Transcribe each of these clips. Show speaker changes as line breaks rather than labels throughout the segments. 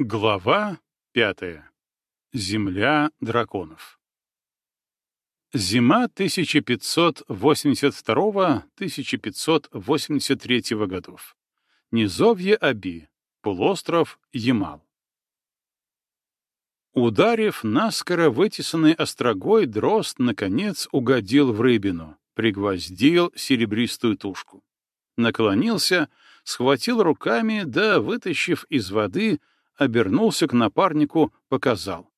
Глава пятая. Земля драконов. Зима 1582-1583 годов. Низовье Аби. Полуостров Ямал. Ударив наскоро вытесанной острогой, дрозд, наконец, угодил в рыбину, пригвоздил серебристую тушку. Наклонился, схватил руками, да, вытащив из воды, обернулся к напарнику, показал.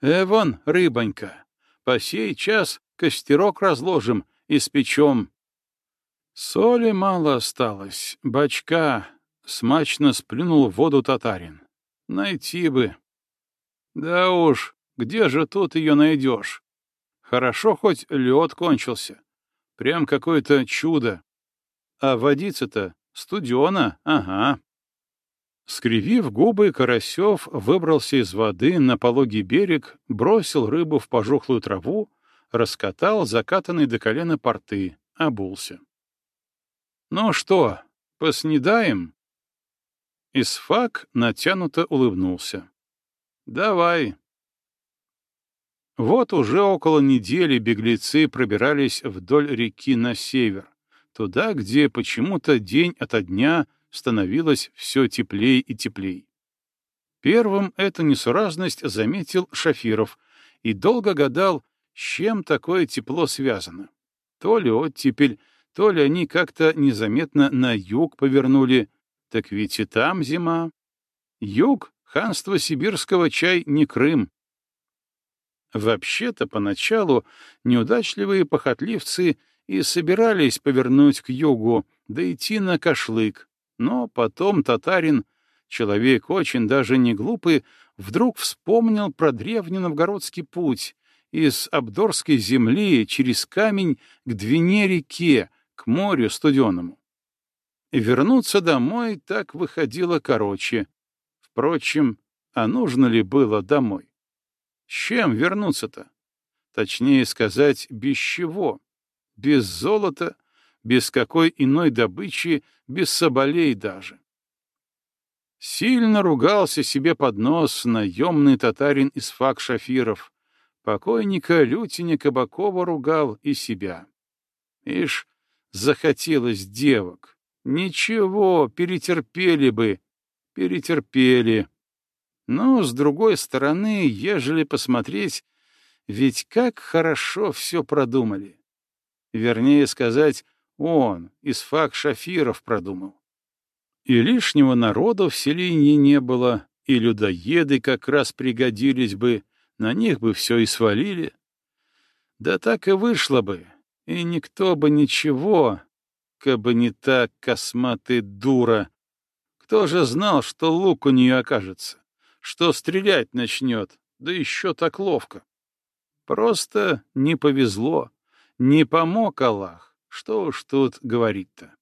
«Эван, рыбонька, по сей час костерок разложим и спечем». Соли мало осталось, бачка, смачно сплюнул в воду татарин. Найти бы. Да уж, где же тут ее найдешь? Хорошо хоть лед кончился. Прям какое-то чудо. А водица-то студена, ага. Скривив губы, Карасев выбрался из воды на пологий берег, бросил рыбу в пожухлую траву, раскатал закатанные до колена порты, обулся. «Ну что, поснедаем?» Исфак натянуто улыбнулся. «Давай». Вот уже около недели беглецы пробирались вдоль реки на север, туда, где почему-то день ото дня — становилось все теплей и теплей. Первым эту несуразность заметил Шафиров и долго гадал, с чем такое тепло связано. То ли оттепель, то ли они как-то незаметно на юг повернули, так ведь и там зима. Юг — ханство сибирского чай не Крым. Вообще-то поначалу неудачливые похотливцы и собирались повернуть к югу, да идти на Кашлык, но потом татарин, человек очень даже не глупый, вдруг вспомнил про древний новгородский путь из Абдорской земли через камень к Двине-реке, к морю студеному. Вернуться домой так выходило короче. Впрочем, а нужно ли было домой? С чем вернуться-то? Точнее сказать, без чего? Без золота, без какой иной добычи, без соболей даже. Сильно ругался себе под нос наемный татарин из фак Шафиров. Покойника Лютиня Кабакова ругал и себя. Ишь, захотелось девок. Ничего, перетерпели бы, перетерпели. Но, с другой стороны, ежели посмотреть, ведь как хорошо все продумали. Вернее сказать, он, Исфак Шафиров, продумал. И лишнего народа в селении не было, и людоеды как раз пригодились бы, на них бы все и свалили. Да так и вышло бы, и никто бы ничего, как бы не так косматый дура. Кто же знал, что лук у нее окажется, что стрелять начнет, да еще так ловко. Просто не повезло, не помог Аллах. Что уж тут говорить-то?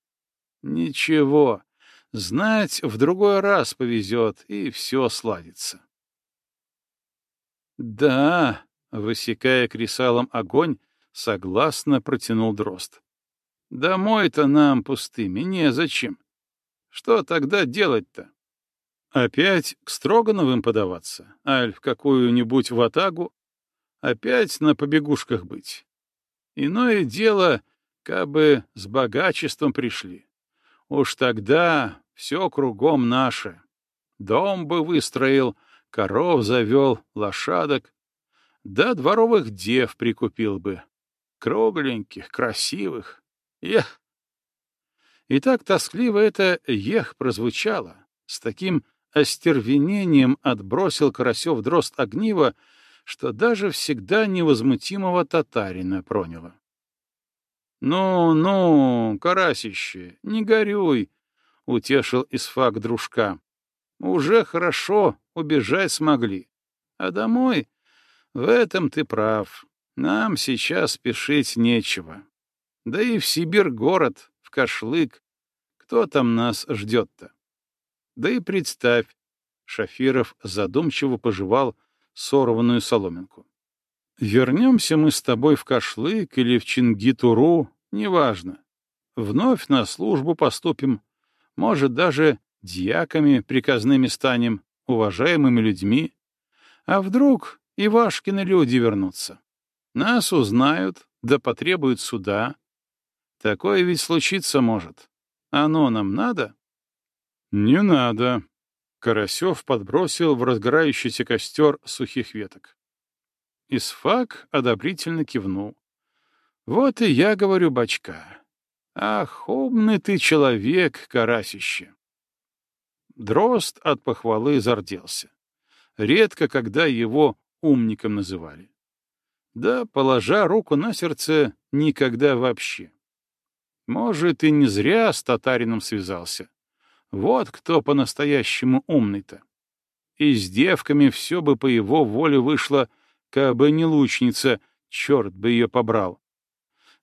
Ничего, знать в другой раз повезет, и все сладится. Да, высекая кресалом огонь, согласно протянул дрозд. Домой-то нам пустыми незачем. Что тогда делать-то? Опять к Строгановым подаваться, аль в какую-нибудь ватагу? Опять на побегушках быть? Иное дело — Кабы с богачеством пришли. Уж тогда все кругом наше. Дом бы выстроил, коров завел, лошадок. Да дворовых дев прикупил бы. Кругленьких, красивых. Ех! И так тоскливо это «ех» прозвучало. С таким остервенением отбросил Карасев дрозд огнива, что даже всегда невозмутимого татарина проняло. «Ну, ну, карасище, не горюй», — утешил Исфак дружка. «Уже хорошо, убежать смогли. А домой? В этом ты прав. Нам сейчас спешить нечего. Да и в Сибирь город, в Кашлык. Кто там нас ждет-то? Да и представь, Шафиров задумчиво пожевал сорванную соломинку. Вернемся мы с тобой в Кашлык или в Чингитуру, неважно. Вновь на службу поступим, может, даже дьяками приказными станем, уважаемыми людьми. А вдруг Ивашкины люди вернутся? Нас узнают, да потребуют суда. Такое ведь случиться может. Оно нам надо? Не надо. Карасев подбросил в разгорающийся костер сухих веток. Исфак одобрительно кивнул. Вот и я говорю, бачка. Ах, умный ты человек, карасище. Дрозд от похвалы зарделся. Редко, когда его умником называли. Да, положа руку на сердце, никогда вообще. Может, и не зря с татарином связался. Вот кто по-настоящему умный-то. И с девками все бы по его воле вышло, как бы не лучница, черт бы ее побрал.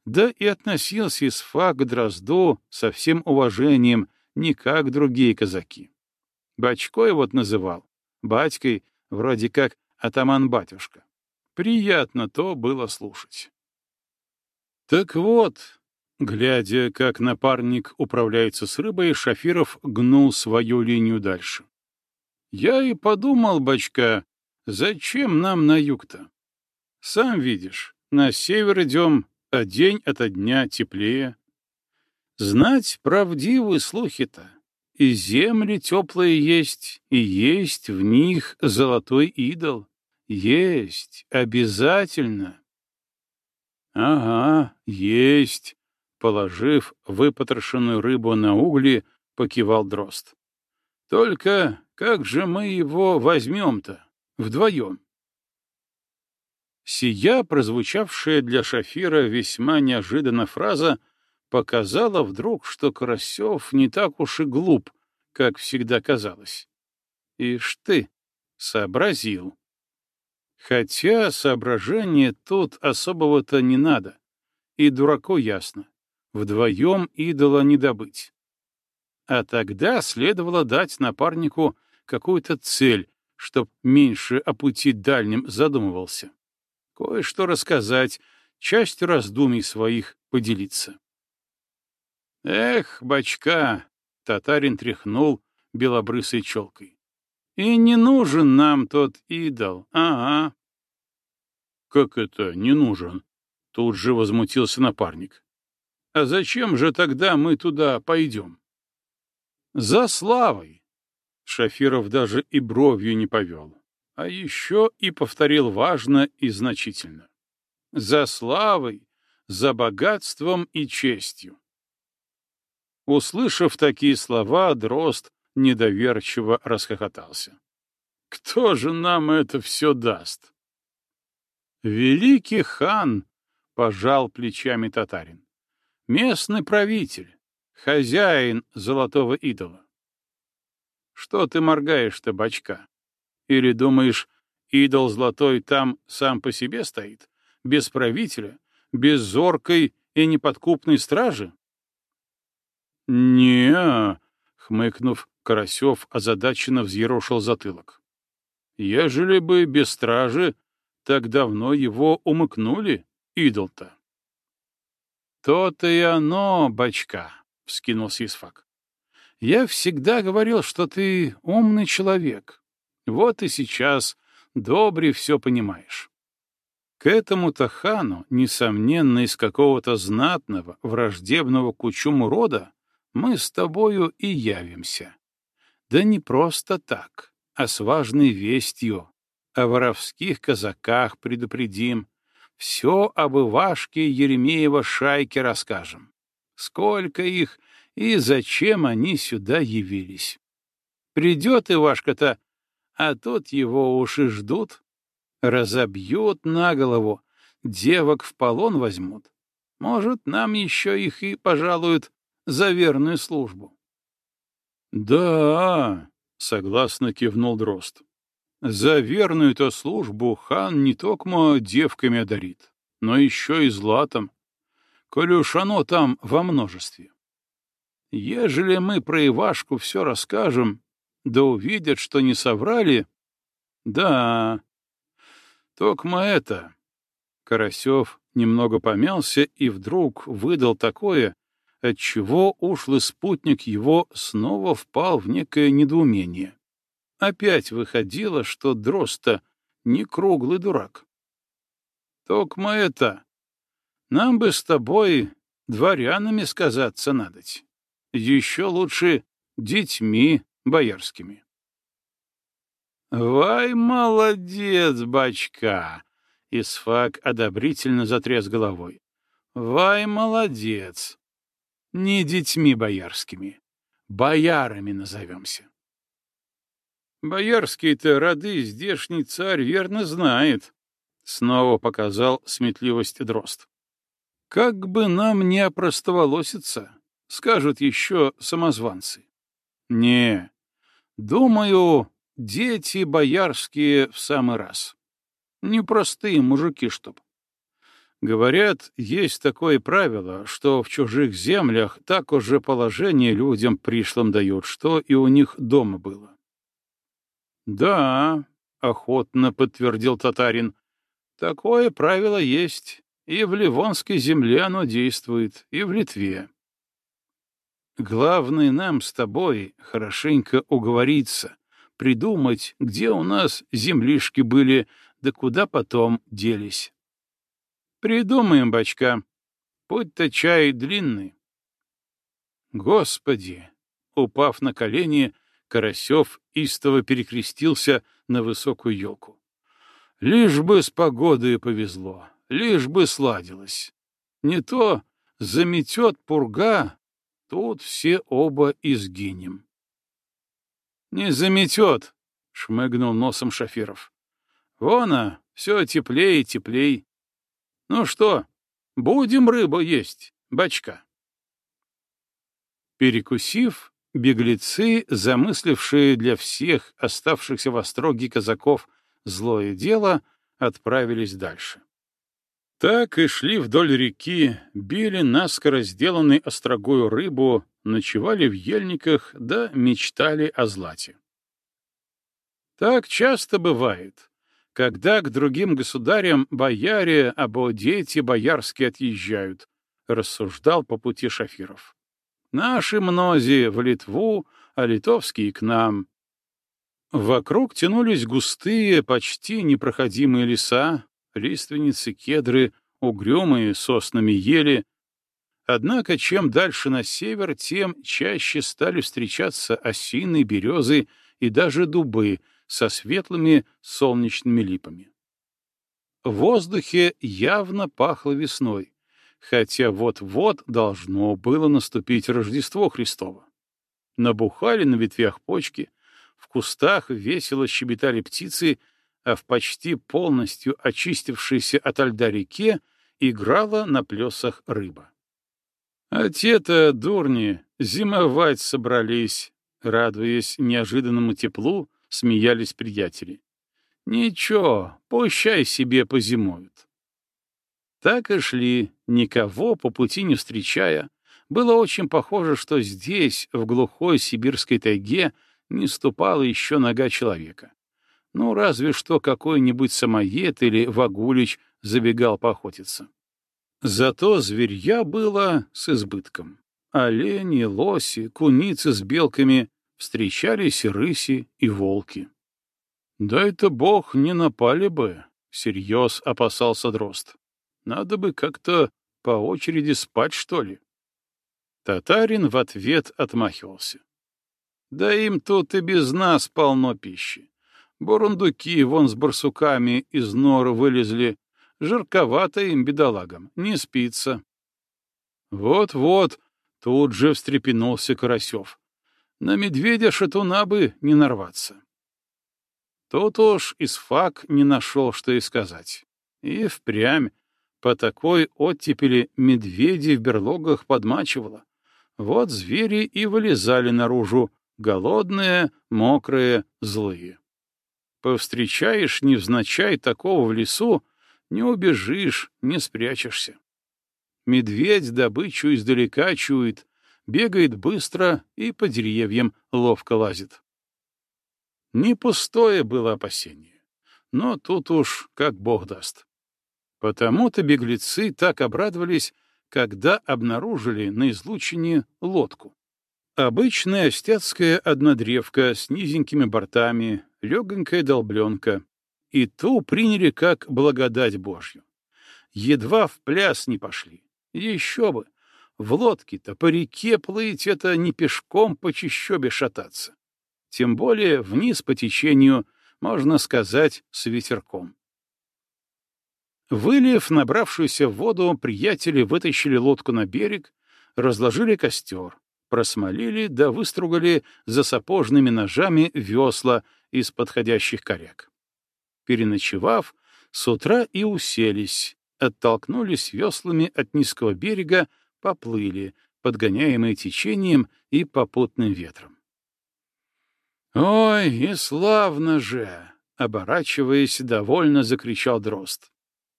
Да и относился Исфак к Дрозду со всем уважением, не как другие казаки. Бачкой вот называл, батькой, вроде как атаман-батюшка. Приятно то было слушать. Так вот, глядя, как напарник управляется с рыбой, Шафиров гнул свою линию дальше. Я и подумал, бачка, зачем нам на юг-то? Сам видишь, на север идем, а день ото дня теплее. Знать правдивые слухи-то. И земли теплые есть, и есть в них золотой идол. Есть, обязательно. Ага, есть. Положив выпотрошенную рыбу на угли, покивал дрозд. Только как же мы его возьмем-то? Вдвоем. Сия, прозвучавшая для Шафира весьма неожиданно фраза, показала вдруг, что Карасев не так уж и глуп, как всегда казалось. Ишь ты, сообразил. Хотя соображения тут особого-то не надо. И дураку ясно. Вдвоем идола не добыть. А тогда следовало дать напарнику какую-то цель, чтоб меньше о пути дальнем задумывался. Кое-что рассказать, частью раздумий своих поделиться. Эх, бачка, татарин тряхнул белобрысой челкой. И не нужен нам тот идол, ага. Как это не нужен? Тут же возмутился напарник. А зачем же тогда мы туда пойдем? За славой. Шафиров даже и бровью не повел, а еще и повторил важно и значительно. За славой, за богатством и честью. Услышав такие слова, Дрозд недоверчиво расхохотался. «Кто же нам это все даст?» «Великий хан!» — пожал плечами татарин. «Местный правитель, хозяин золотого идола». «Что ты моргаешь-то? Или думаешь, идол золотой там сам по себе стоит, без правителя, без зоркой и неподкупной стражи?» не хмыкнув, Карасев озадаченно взъерошил затылок. «Ежели бы без стражи, так давно его умыкнули, идол-то». «То-то и оно, бачка», — вскинулся Исфак. «Я всегда говорил, что ты умный человек. Вот и сейчас добре все понимаешь». К этому-то хану, несомненно, из какого-то знатного, враждебного кучуму рода, мы с тобою и явимся. Да не просто так, а с важной вестью. О воровских казаках предупредим. Все об Ивашке Еремеева шайке расскажем. Сколько их и зачем они сюда явились. Придет Ивашка-то, а тут его уж и ждут. Разобьют на голову, девок в полон возьмут. Может, нам еще их и пожалуют за верную службу. «Да», — согласно кивнул Дрозд, — «за верную-то службу хан не только девками одарит, но еще и златом, коли уж оно там во множестве. Ежели мы про Ивашку все расскажем, да увидят, что не соврали, да, только мы это...» Карасев немного помялся и вдруг выдал такое, отчего ушлый спутник его снова впал в некое недоумение. Опять выходило, что Дроста не круглый дурак. Токмо это. Нам бы с тобой дворянами сказаться надоть. Еще лучше детьми боярскими. «Вай, молодец, бачка!» Исфак одобрительно затряс головой. «Вай, молодец! Не детьми боярскими, боярами назовемся». Боярские-то роды здешний царь верно знает, — снова показал сметливость Дрозд. Как бы нам не опростоволоситься, скажут еще самозванцы. Не, думаю, дети боярские в самый раз. Непростые мужики, чтоб. Говорят, есть такое правило, что в чужих землях так уже положение людям пришлым дают, что и у них дома было. «Да», — охотно подтвердил татарин, — «такое правило есть, и в Ливонской земле оно действует, и в Литве». Главное нам с тобой хорошенько уговориться, придумать, где у нас землишки были, да куда потом делись. Придумаем, бачка. Путь-то чай длинный. Господи! Упав на колени, Карасев истово перекрестился на высокую елку. Лишь бы с погодой повезло, лишь бы сладилось. Не то заметет пурга, тут все оба изгинем. Не заметет, шмыгнул носом Шафиров. Вон, а, все теплее и теплей. Ну что, будем рыбу есть, бачка. Перекусив, Беглецы, замыслившие для всех оставшихся в остроге казаков злое дело, отправились дальше. Так и шли вдоль реки, били наскоро сделанной острогою рыбу, ночевали в ельниках да мечтали о злате. Так часто бывает, когда к другим государям бояре або дети боярские отъезжают, рассуждал по пути Шафиров. Наши мнози в Литву, а литовские к нам. Вокруг тянулись густые, почти непроходимые леса, лиственницы, кедры, угрюмые соснами ели. Однако чем дальше на север, тем чаще стали встречаться осины, березы и даже дубы со светлыми солнечными липами. В воздухе явно пахло весной хотя вот-вот должно было наступить Рождество Христово. Набухали на ветвях почки, в кустах весело щебетали птицы, а в почти полностью очистившейся от льда реке играла на плесах рыба. А те-то, дурни, зимовать собрались, радуясь неожиданному теплу, смеялись приятели. Ничего, пущай себе позимуют. Так и шли, никого по пути не встречая. Было очень похоже, что здесь, в глухой сибирской тайге, не ступала еще нога человека. Ну, разве что какой-нибудь самоед или вагулич забегал поохотиться. Зато зверья было с избытком. Олени, лоси, куницы с белками, встречались и рыси, и волки. «Да это бог, не напали бы», — всерьез опасался Дрозд. Надо бы как-то по очереди спать, что ли. Татарин в ответ отмахивался. Да им тут и без нас полно пищи. Бурундуки вон с барсуками из нор вылезли. Жарковато им, бедолагам, не спится. Вот-вот, тут же встрепенулся Карасев. На медведя-шатуна бы не нарваться. Тут уж Исфак не нашел, что и сказать. И впрямь по такой оттепели медведи в берлогах подмачивало. Вот звери и вылезали наружу, голодные, мокрые, злые. Повстречаешь невзначай такого в лесу, не убежишь, не спрячешься. Медведь добычу издалека чует, бегает быстро и по деревьям ловко лазит. Не пустое было опасение, но тут уж как бог даст. Потому-то беглецы так обрадовались, когда обнаружили на излучине лодку. Обычная остяцкая однодревка с низенькими бортами, легонькая долбленка. И ту приняли как благодать Божью. Едва в пляс не пошли. Еще бы! В лодке-то по реке плыть — это не пешком по чащобе шататься. Тем более вниз по течению, можно сказать, с ветерком. Вылив набравшуюся воду, приятели вытащили лодку на берег, разложили костер, просмолили да выстругали за сапожными ножами весла из подходящих коряк. Переночевав, с утра и уселись, оттолкнулись веслами от низкого берега, поплыли, подгоняемые течением и попутным ветром. «Ой, и славно же!» — оборачиваясь, довольно закричал Дрозд.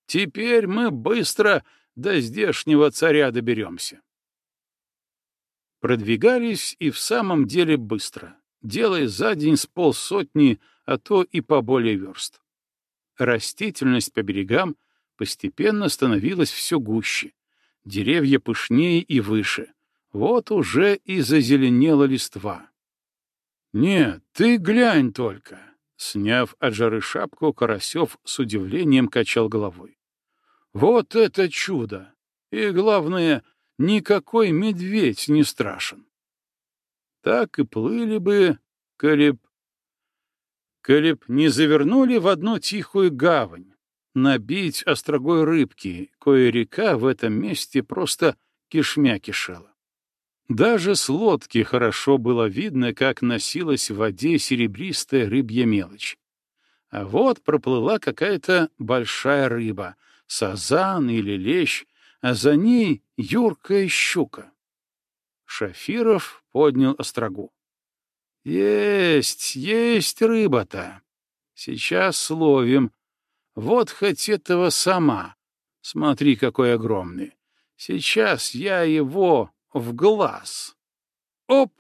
«Теперь мы быстро до здешнего царя доберемся». Продвигались и в самом деле быстро, делая за день с полсотни, а то и поболее верст. Растительность по берегам постепенно становилась все гуще, деревья пышнее и выше. Вот уже и зазеленела листва. «Нет, ты глянь только!» Сняв от жары шапку, Карасев с удивлением качал головой. «Вот это чудо! И главное, никакой медведь не страшен!» Так и плыли бы, Калиб... Калиб не завернули в одну тихую гавань, набить острогой рыбки, кое река в этом месте просто кишмя кишела. Даже с лодки хорошо было видно, как носилась в воде серебристая рыбья мелочь. А вот проплыла какая-то большая рыба, сазан или лещ, а за ней юркая щука. Шафиров поднял острогу. «Есть, есть рыба-то. Сейчас словим, вот хоть этого сама. Смотри, какой огромный. Сейчас я его в глаз. Оп!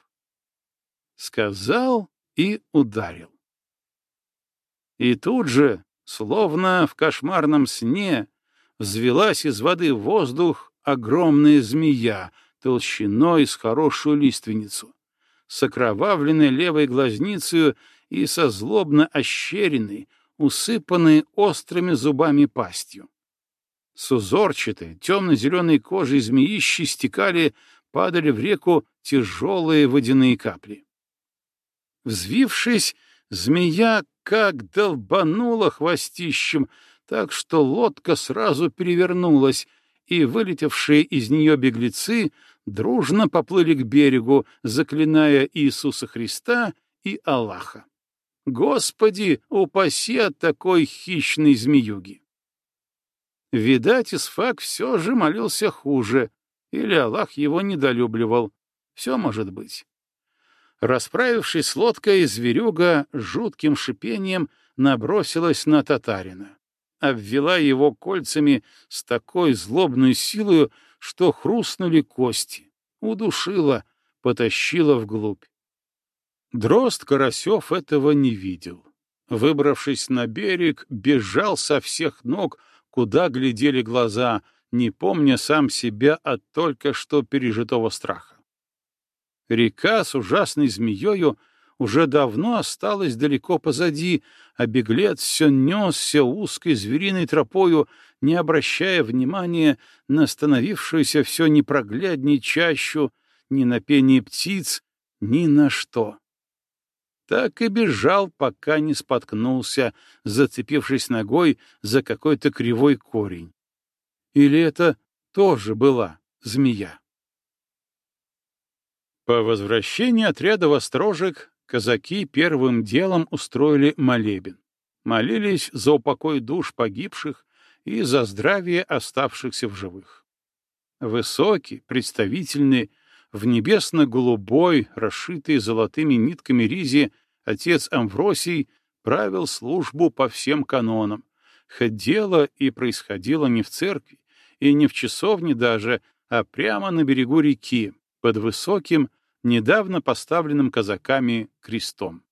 Сказал и ударил. И тут же, словно в кошмарном сне, взвелась из воды в воздух огромная змея толщиной с хорошую лиственницу, с окровавленной левой глазницей и со злобно ощеренной, усыпанные острыми зубами пастью. С узорчатой, темно-зеленой кожей змеищи стекали, падали в реку тяжелые водяные капли. Взвившись, змея как долбанула хвостищем, так что лодка сразу перевернулась, и вылетевшие из нее беглецы дружно поплыли к берегу, заклиная Иисуса Христа и Аллаха. Господи, упаси от такой хищной змеюги! Видать, Исфак все же молился хуже, или Аллах его недолюбливал. Все может быть. Расправившись с лодкой, зверюга жутким шипением набросилась на татарина, обвела его кольцами с такой злобной силой, что хрустнули кости, удушила, потащила вглубь. Дрозд Карасев этого не видел. Выбравшись на берег, бежал со всех ног, куда глядели глаза, не помня сам себя от только что пережитого страха. Река с ужасной змеёю уже давно осталась далеко позади, а беглец все несся узкой звериной тропою, не обращая внимания на становившуюся все непроглядней чащу, ни на пение птиц, ни на что так и бежал, пока не споткнулся, зацепившись ногой за какой-то кривой корень. Или это тоже была змея? По возвращении отряда вострожек казаки первым делом устроили молебен. Молились за упокой душ погибших и за здравие оставшихся в живых. Высокий, представительный, в небесно-голубой, расшитой золотыми нитками ризе, отец Амвросий правил службу по всем канонам, хоть дело и происходило не в церкви, и не в часовне даже, а прямо на берегу реки, под высоким, недавно поставленным казаками крестом.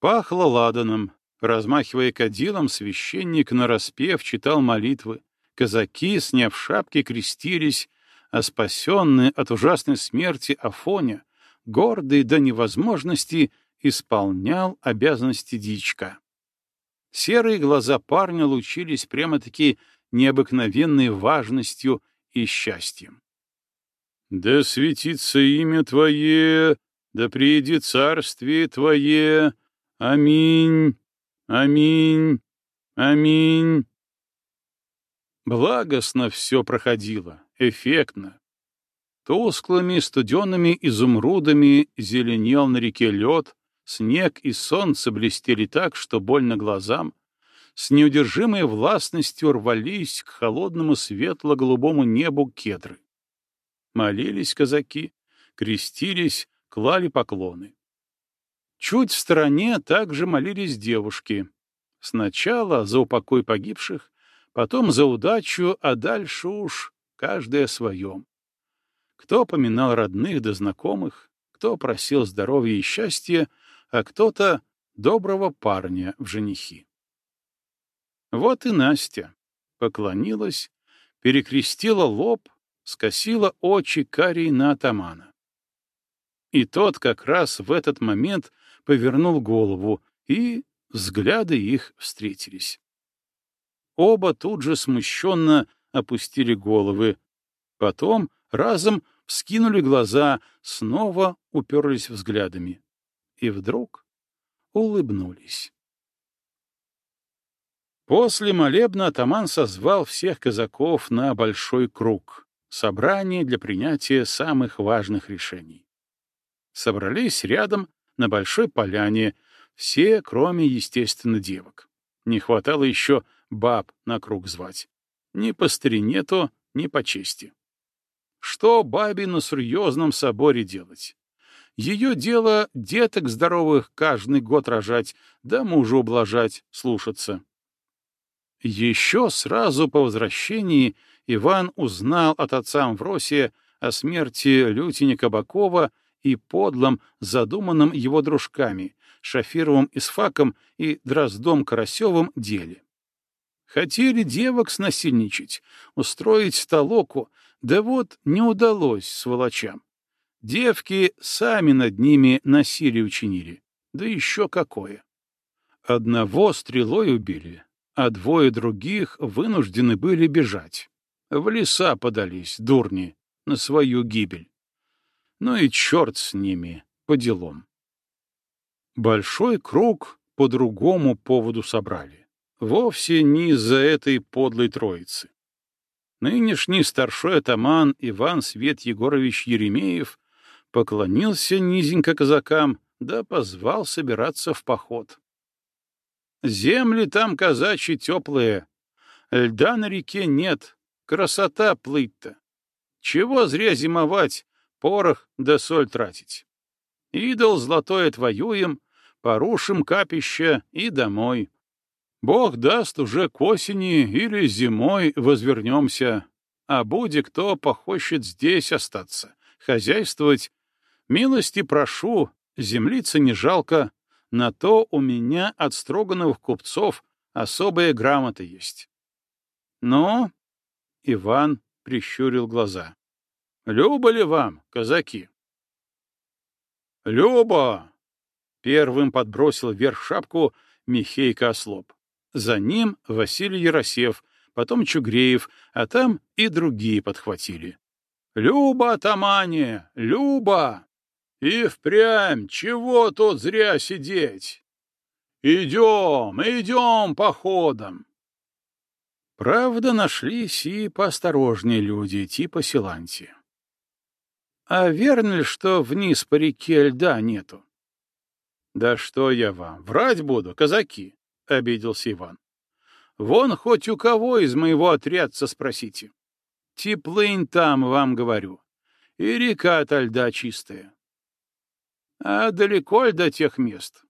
Пахло ладаном, размахивая кадилом, священник нараспев читал молитвы, казаки, сняв шапки, крестились, а спасенный от ужасной смерти Афоня гордый до невозможности, исполнял обязанности дичка. Серые глаза парня лучились прямо-таки необыкновенной важностью и счастьем. «Да светится имя Твое, да приедет царствие Твое, аминь, аминь, аминь». Благостно все проходило, эффектно. Тусклыми студенными изумрудами зеленел на реке лед, снег и солнце блестели так, что больно глазам, с неудержимой властностью рвались к холодному светло-голубому небу кедры. Молились казаки, крестились, клали поклоны. Чуть в стороне также молились девушки. Сначала за упокой погибших, потом за удачу, а дальше уж каждое о своем. Кто поминал родных да знакомых, кто просил здоровья и счастья, а кто-то доброго парня в женихи. Вот и Настя поклонилась, перекрестила лоб, скосила очи карий на атамана. И тот как раз в этот момент повернул голову, и взгляды их встретились. Оба тут же смущенно опустили головы, потом разом вскинули глаза, снова уперлись взглядами. И вдруг улыбнулись. После молебна атаман созвал всех казаков на большой круг, собрание для принятия самых важных решений. Собрались рядом на большой поляне, все, кроме, естественно, девок. Не хватало еще баб на круг звать. Ни по старине то, ни по чести. Что бабе на серьезном соборе делать? Ее дело деток здоровых каждый год рожать, да мужа ублажать, слушаться. Еще сразу по возвращении Иван узнал от отца Амвросия о смерти Лютини Кабакова и подлом, задуманном его дружками, Шафировым Исфаком и Дроздом Карасевым деле. Хотели девок снасильничать, устроить толоку, да вот не удалось сволочам. Девки сами над ними насилие учинили, да еще какое. Одного стрелой убили, а двое других вынуждены были бежать. В леса подались, дурни, на свою гибель. Ну и черт с ними, по делам. Большой круг по другому поводу собрали. Вовсе не из-за этой подлой троицы. Нынешний старшой атаман Иван Свет Егорович Еремеев поклонился низенько казакам, да позвал собираться в поход. Земли там казачьи теплые, льда на реке нет, красота плыть-то. Чего зря зимовать, порох да соль тратить. Идол золотой отвоюем, порушим капище и домой. Бог даст, уже к осени или зимой возвернемся, а буде кто похочет здесь остаться, хозяйствовать. Милости прошу, землица не жалко, на то у меня от строганных купцов особая грамота есть. Но Иван прищурил глаза. Любо ли вам, казаки? Любо! Первым подбросил вверх шапку Михейка Ослоп. За ним Василий Яросев, потом Чугреев, а там и другие подхватили. «Люба, атамане! Люба! И впрямь, чего тут зря сидеть? Идем, идем походом!» Правда, нашлись и поосторожнее люди, типа Силанти. А верно ли, что вниз по реке льда нету? Да что я вам, врать буду, казаки. — обиделся Иван. — Вон хоть у кого из моего отрядца спросите. Теплынь там, вам говорю, и река ото льда чистая. А далеко ли до тех мест?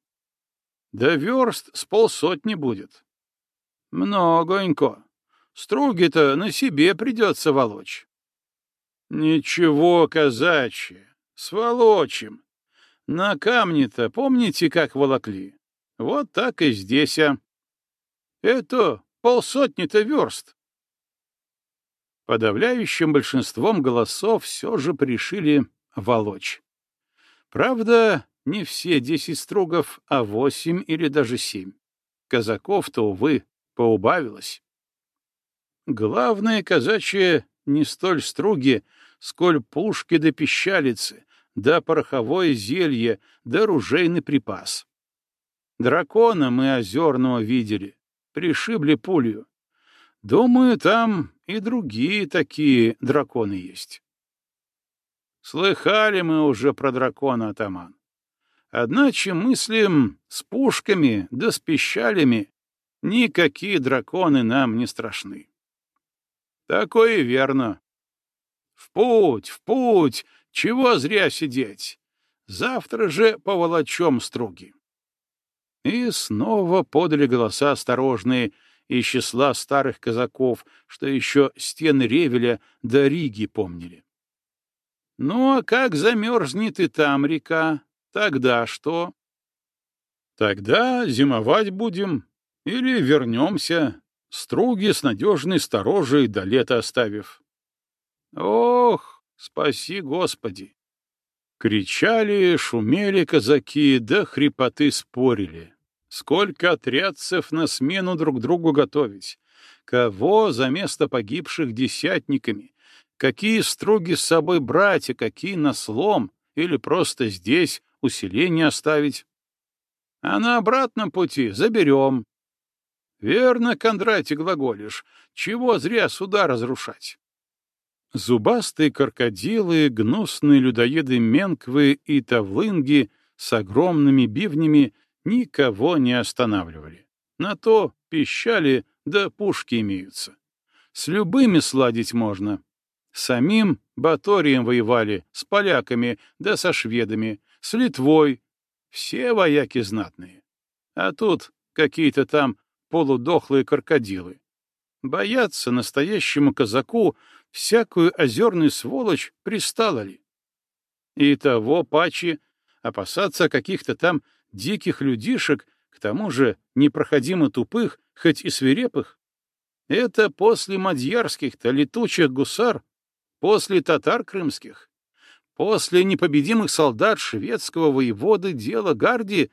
Да верст с полсотни будет. Многонько. Струги-то на себе придется волочь. Ничего, казачье, сволочим. На камне-то помните, как волокли? Вот так и здесь, а. Это полсотни-то верст. Подавляющим большинством голосов все же пришили волочь. Правда, не все десять стругов, а восемь или даже семь. Казаков-то, увы, поубавилось. Главное, казачье, не столь струги, сколь пушки да пищалицы, да пороховое зелье, да ружейный припас. Дракона мы озерного видели, пришибли пулю. Думаю, там и другие такие драконы есть. Слыхали мы уже про дракона, атаман. Одначе мыслим с пушками да с пищалями никакие драконы нам не страшны. Такое верно. В путь, в путь, чего зря сидеть. Завтра же поволочем струги. И снова подали голоса осторожные из числа старых казаков, что еще стены Ревеля до Риги помнили. Ну, а как замерзнет и там река, тогда что? Тогда зимовать будем или вернемся, струги с надежной сторожей до лета оставив. Ох, спаси Господи! Кричали, шумели казаки, да хрипоты спорили. Сколько отрядцев на смену друг другу готовить? Кого за место погибших десятниками? Какие струги с собой брать, а какие на слом? Или просто здесь усиление оставить? А на обратном пути заберем. Верно, Кондратий глаголишь, чего зря суда разрушать? Зубастые крокодилы, гнусные людоеды менквы и тавлынги с огромными бивнями никого не останавливали. На то пищали, да пушки имеются. С любыми сладить можно. Самим Баторием воевали, с поляками, да со шведами, с Литвой. Все вояки знатные. А тут какие-то там полудохлые крокодилы. Бояться настоящему казаку всякую озерную сволочь пристало ли? И того паче опасаться каких-то там диких людишек, к тому же непроходимо тупых, хоть и свирепых. Это после мадьярских-то летучих гусар, после татар крымских, после непобедимых солдат шведского воеводы дела Гарди,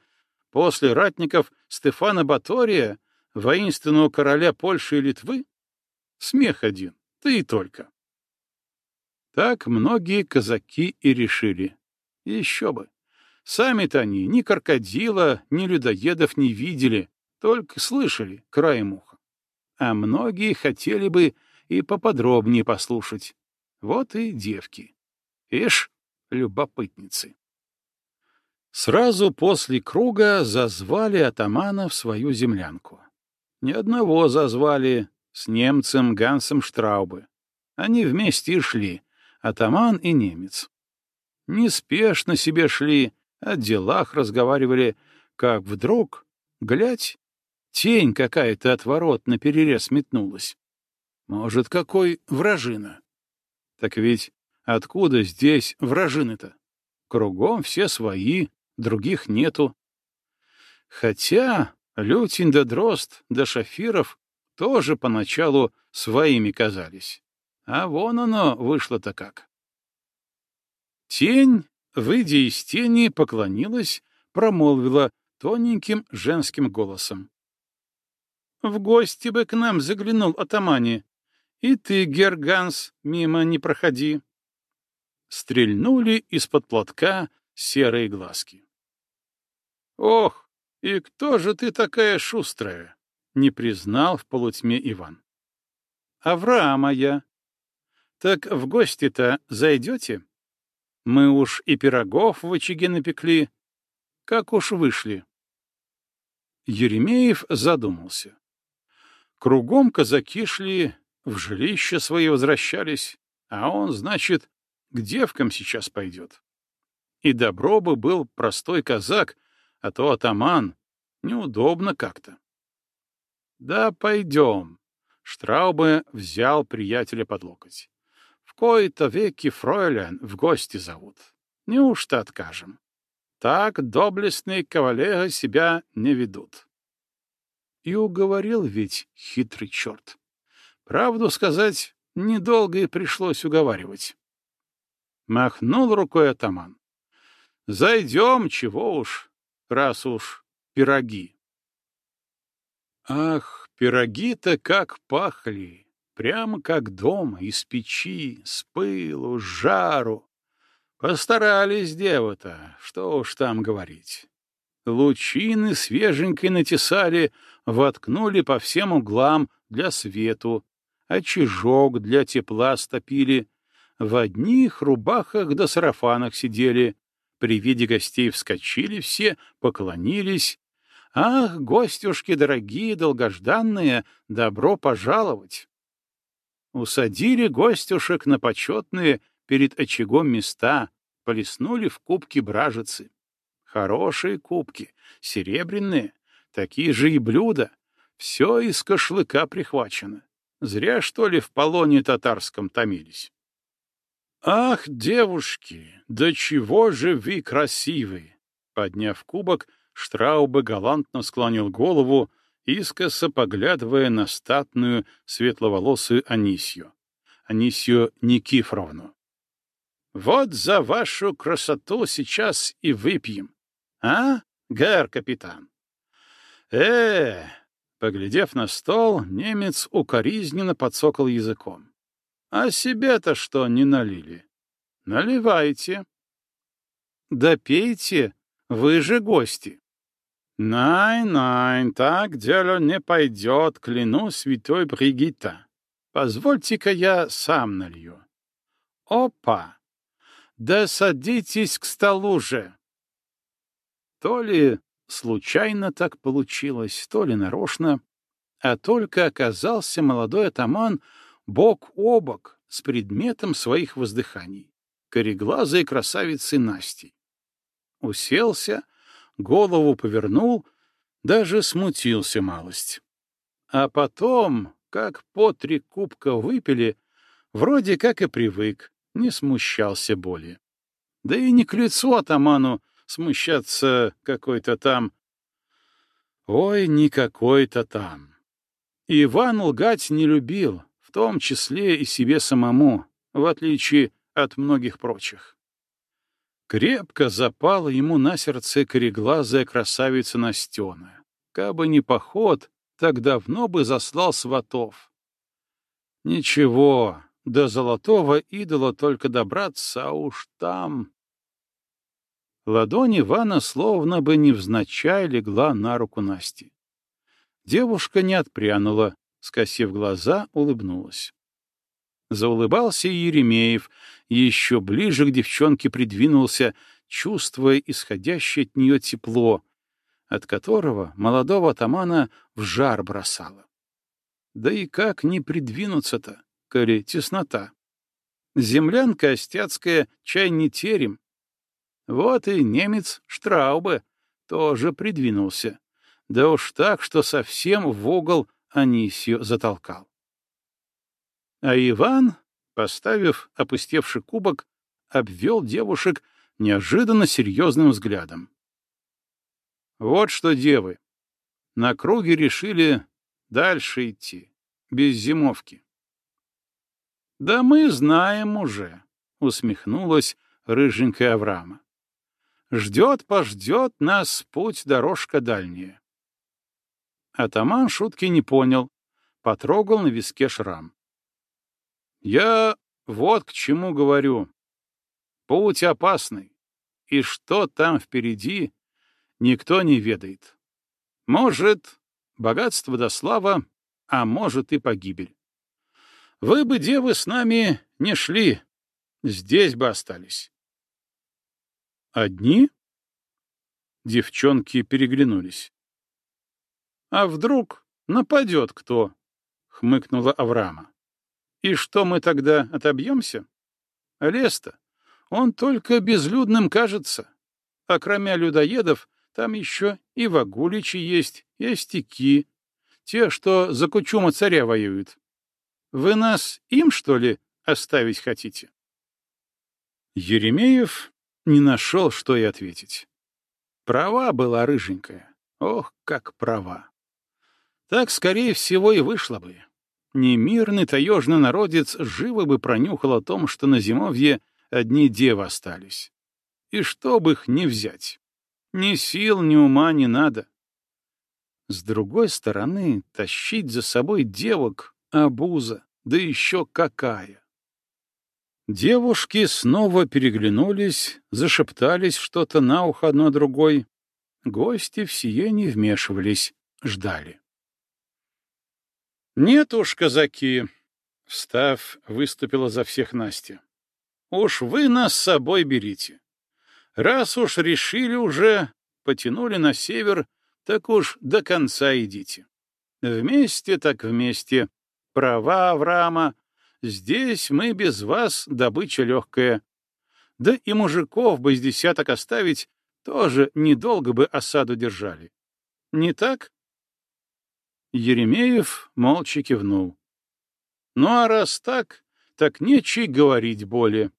после ратников Стефана Батория, воинственного короля Польши и Литвы? Смех один, ты и только. Так многие казаки и решили. Еще бы. Сами-то они ни крокодила, ни людоедов не видели, только слышали краем уха. А многие хотели бы и поподробнее послушать. Вот и девки. Ишь, любопытницы. Сразу после круга зазвали атамана в свою землянку. Ни одного зазвали с немцем Гансом Штраубы. Они вместе и шли, атаман и немец. Неспешно себе шли, о делах разговаривали, как вдруг, глядь, тень какая-то от ворот наперерез метнулась. Может, какой вражина? Так ведь откуда здесь вражины-то? Кругом все свои, других нету. Хотя Лютин да Дрозд да Шафиров тоже поначалу своими казались. А вон оно вышло-то как. Тень выйдя из тени, поклонилась, промолвила тоненьким женским голосом. «В гости бы к нам заглянул атамане. И ты, Герганс, мимо не проходи». Стрельнули из-под платка серые глазки. «Ох, и кто же ты такая шустрая?» — не признал в полутьме Иван. «Авраама я. Так в гости-то зайдете?» Мы уж и пирогов в очаге напекли. Как уж вышли. Еремеев задумался. Кругом казаки шли, в жилище свои возвращались, а он, значит, к девкам сейчас пойдет. И добро бы был простой казак, а то атаман. Неудобно как-то. Да пойдем. Штраубе взял приятеля под локоть кои-то веки фройлен в гости зовут. Неужто откажем? Так доблестные кавалеры себя не ведут. И уговорил ведь хитрый черт. Правду сказать, недолго и пришлось уговаривать. Махнул рукой атаман. Зайдем, чего уж, раз уж пироги. Ах, пироги-то как пахли, прямо как дома, из печи, с пылу, с жару. Постарались дева-то, что уж там говорить. Лучины свеженькой натесали, воткнули по всем углам для свету, очажок для тепла стопили, в одних рубахах да сарафанах сидели, при виде гостей вскочили все, поклонились. «Ах, гостюшки дорогие, долгожданные, добро пожаловать!» Усадили гостюшек на почетные перед очагом места, полиснули в кубки бражицы. Хорошие кубки, серебряные, такие же и блюда. Все из кошлыка прихвачено. Зря, что ли, в полоне татарском томились. «Ах, девушки, да чего же вы красивы!» Подняв кубок, Штраубе галантно склонил голову, искоса поглядывая на статную светловолосую Анисью, Анисью Никифоровну. «Вот за вашу красоту сейчас и выпьем, а, гэр капитан?» «Э, Поглядев на стол, немец укоризненно подсокал языком. А себе-то что не налили? Наливайте. Да пейте, вы же гости. Найн-найн, так дело не пойдет, клянусь святой Бригитта. Позвольте-ка я сам налью. Опа! Да садитесь к столу же. То ли случайно так получилось, то ли нарочно, а только оказался молодой атаман бок о бок с предметом своих воздыханий, кореглазой красавицей Насти. Уселся, голову повернул, даже смутился малость. А потом, как по три кубка выпили, вроде как и привык, не смущался более. Да и не к лицу атаману смущаться какой-то там. Ой, не какой-то там. Иван лгать не любил, том числе и себе самому, в отличие от многих прочих. Крепко запала ему на сердце кореглазая красавица Настена. Кабы не поход, так давно бы заслал сватов. Ничего, до золотого идола только добраться, а уж там... Ладонь Ивана словно бы невзначай легла на руку Насти. Девушка не отпрянула, скосив глаза, улыбнулась. Заулыбался Еремеев, еще ближе к девчонке придвинулся, чувствуя исходящее от нее тепло, от которого молодого атамана в жар бросало. Да и как не придвинуться-то, коли теснота? Землянка остяцкая, чай не терем. Вот и немец Штраубе тоже придвинулся. Да уж так, что совсем в угол Анисью затолкал. А Иван, поставив опустевший кубок, обвел девушек неожиданно серьезным взглядом. Вот что, девы, на круге решили дальше идти, без зимовки. Да мы знаем уже, усмехнулась рыженькая Авраама. Ждет-пождет нас путь дорожка дальняя. Атаман шутки не понял, потрогал на виске шрам. «Я вот к чему говорю. Путь опасный, и что там впереди, никто не ведает. Может, богатство да слава, а может и погибель. Вы бы, девы, с нами не шли, здесь бы остались». «Одни?» Девчонки переглянулись. А вдруг нападет кто? — хмыкнула Авраама. И что мы тогда отобьемся? Лес-то, он только безлюдным кажется. А кроме людоедов, там еще и вагуличи есть, и остяки, те, что за кучума царя воюют. Вы нас им, что ли, оставить хотите? Еремеев не нашел, что и ответить. Права была рыженькая. Ох, как права. Так, скорее всего, и вышло бы. Немирный таежный народец живо бы пронюхал о том, что на зимовье одни девы остались. и чтоб их не взять. Ни сил, ни ума не надо. С другой стороны, тащить за собой девок — обуза, да еще какая. Девушки снова переглянулись, зашептались что-то на ухо одно другой. Гости в сие не вмешивались, ждали. «Нет уж, казаки!» — встав, выступила за всех Настя. «Уж вы нас с собой берите. Раз уж решили уже, потянули на север, так уж до конца идите. Вместе так вместе. Права Авраама. Здесь мы без вас добыча легкая. Да и мужиков бы с десяток оставить тоже недолго бы осаду держали. Не так? Еремеев молча кивнул. Ну а раз так, так нечего говорить более.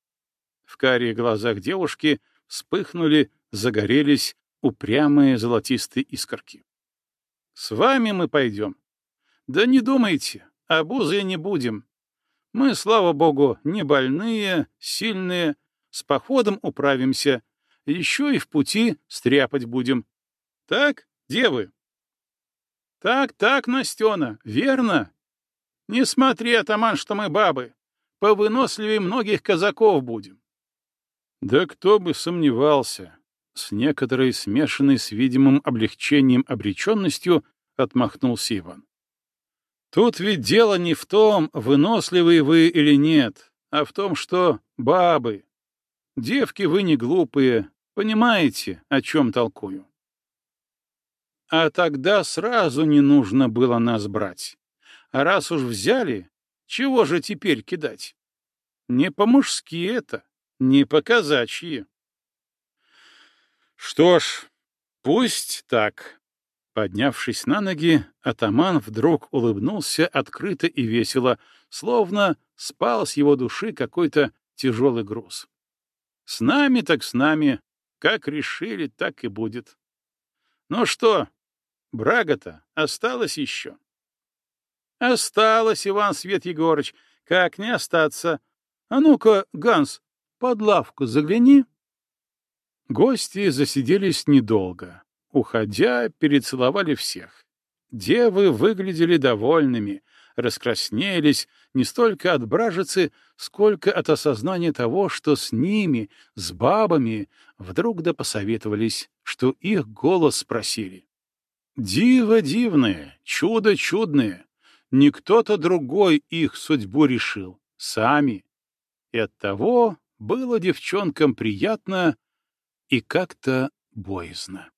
В карие глазах девушки вспыхнули, загорелись упрямые золотистые искорки. С вами мы пойдем. Да не думайте, обузой не будем. Мы, слава богу, не больные, сильные, с походом управимся, еще и в пути стряпать будем. Так, девы? Так, так, Настена, верно? Не смотри, атаман, что мы бабы. Повыносливее многих казаков будем. Да кто бы сомневался. С некоторой смешанной с видимым облегчением обреченностью отмахнулся Иван. Тут ведь дело не в том, выносливые вы или нет, а в том, что бабы. Девки вы не глупые, понимаете, о чем толкую. А тогда сразу не нужно было нас брать. А раз уж взяли, чего же теперь кидать? Не по-мужски это, не по-казачьи. Что ж, пусть так. Поднявшись на ноги, атаман вдруг улыбнулся открыто и весело, словно спал с его души какой-то тяжелый груз. С нами так с нами, как решили, так и будет. Ну что, брага-то осталось еще? Осталось, Иван Свет Егорыч, как не остаться. А ну-ка, Ганс, под лавку загляни. Гости засиделись недолго. Уходя, перецеловали всех. Девы выглядели довольными, раскраснелись не столько от бражицы, сколько от осознания того, что с ними, с бабами, вдруг да посоветовались, что их голос спросили. Диво дивное, чудо чудное. Не кто-то другой их судьбу решил, сами. И оттого было девчонкам приятно и как-то боязно.